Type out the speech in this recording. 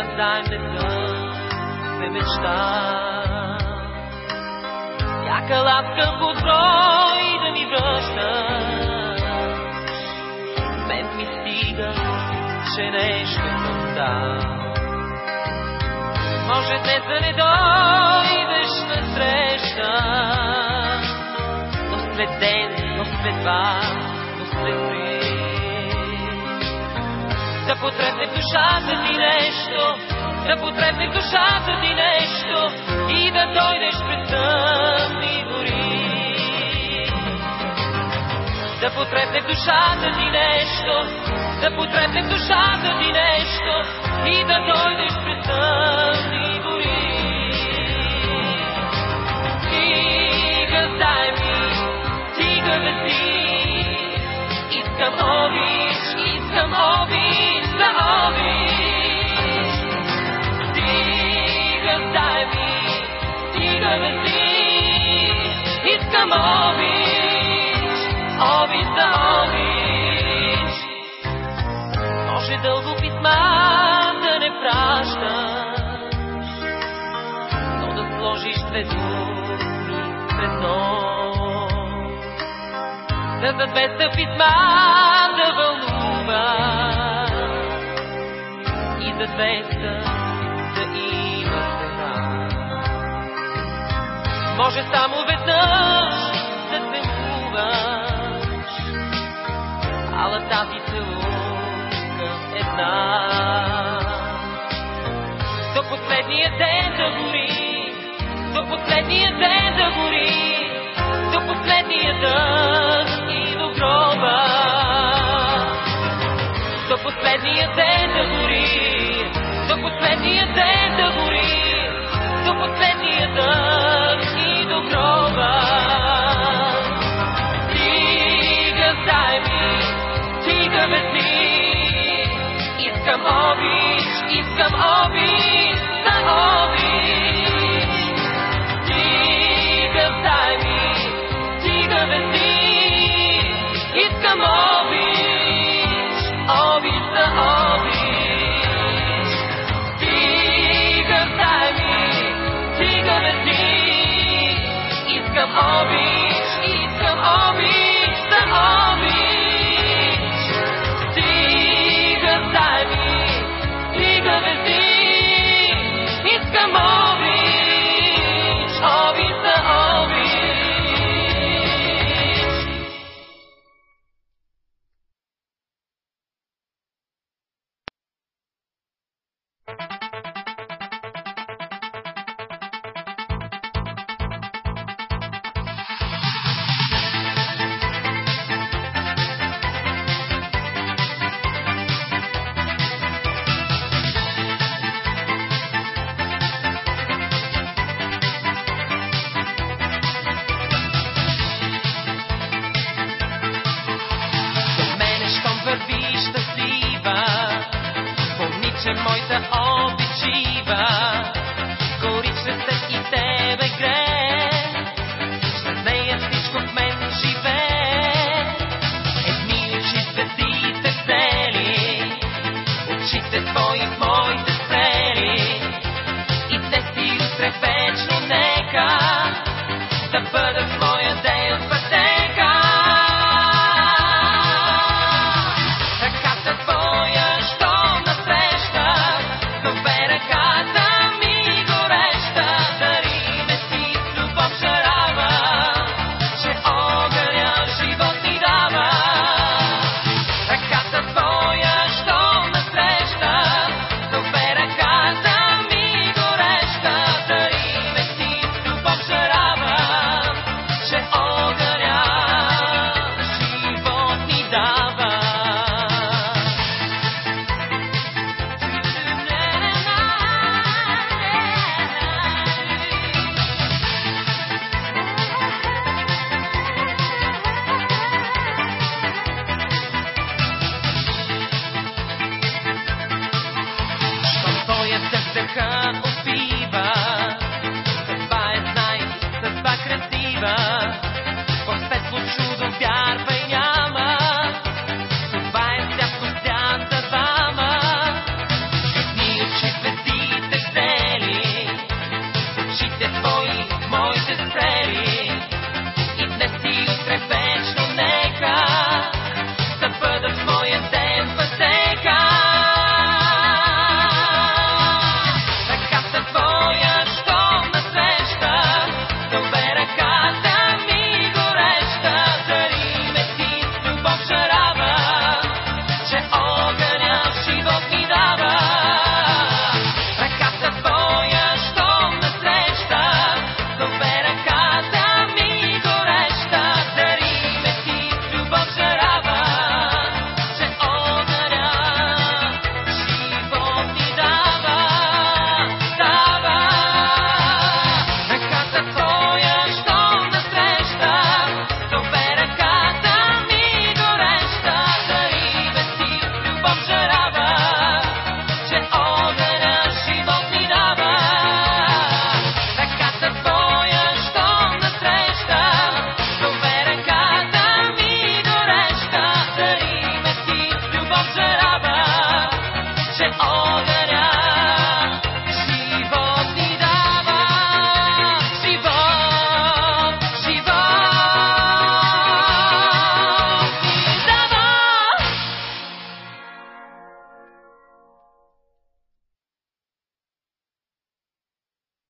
и назаем не мечтам. Всяка лапка под брой да ми връщаш, мен ми стига, че нещо съм дал. Може днес да не дойдеш на среща, но след ден, но след два, но след. Потребне в душата ти нещо, да потребне в душата ти нещо и да дойдеш пред тъмни гори. Да потребне в душата ти нещо, да потребне в душата ти нещо и да дойдеш пред тъмни гори. Стига, дай ми, стига да си, искам обич, искам обич. Да двеста писма да вълнуваш и за двеста да има цена. Може само веднъж да се муваш, ала тази целунка една. До последния ден да гори, последния ден да гори, до последния ден да гори, до последния дъх и до гроба. Стига, дай ми, стига ми, искам обич, искам обич, dejar